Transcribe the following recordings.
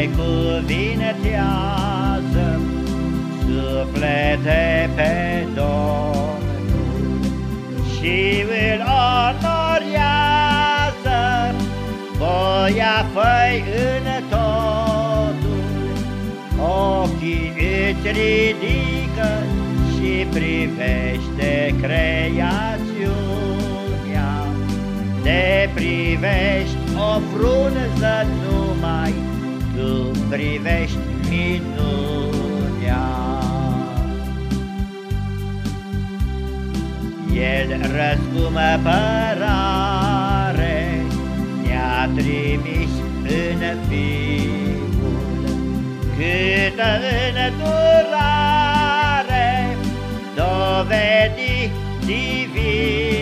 binecuvintează suflete pe Domnul și îl onorează voia făi în totul, ochii îți ridică și privește creațiunea, te privești o frunză numai, tu privești minunea. El răscumpărare ne-a trimis în Fiul, câtă îndurare dovedi divinul,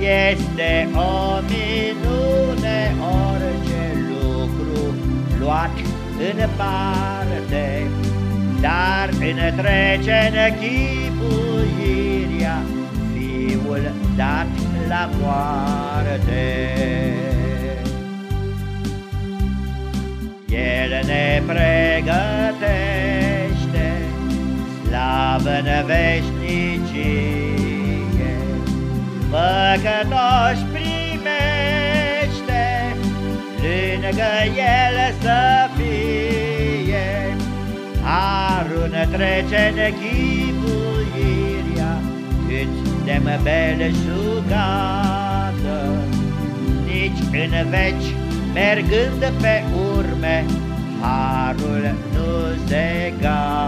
este o minune orice lucru luat în parte, dar întrece nechipuirea Fiul dat la moarte. El ne pregătește slavă în veșnicie, păcătoși primește, lângă El să fie, harul trece nechipuirea, cât de belșugată, nici în veci, mergând pe urme, harul nu se gata.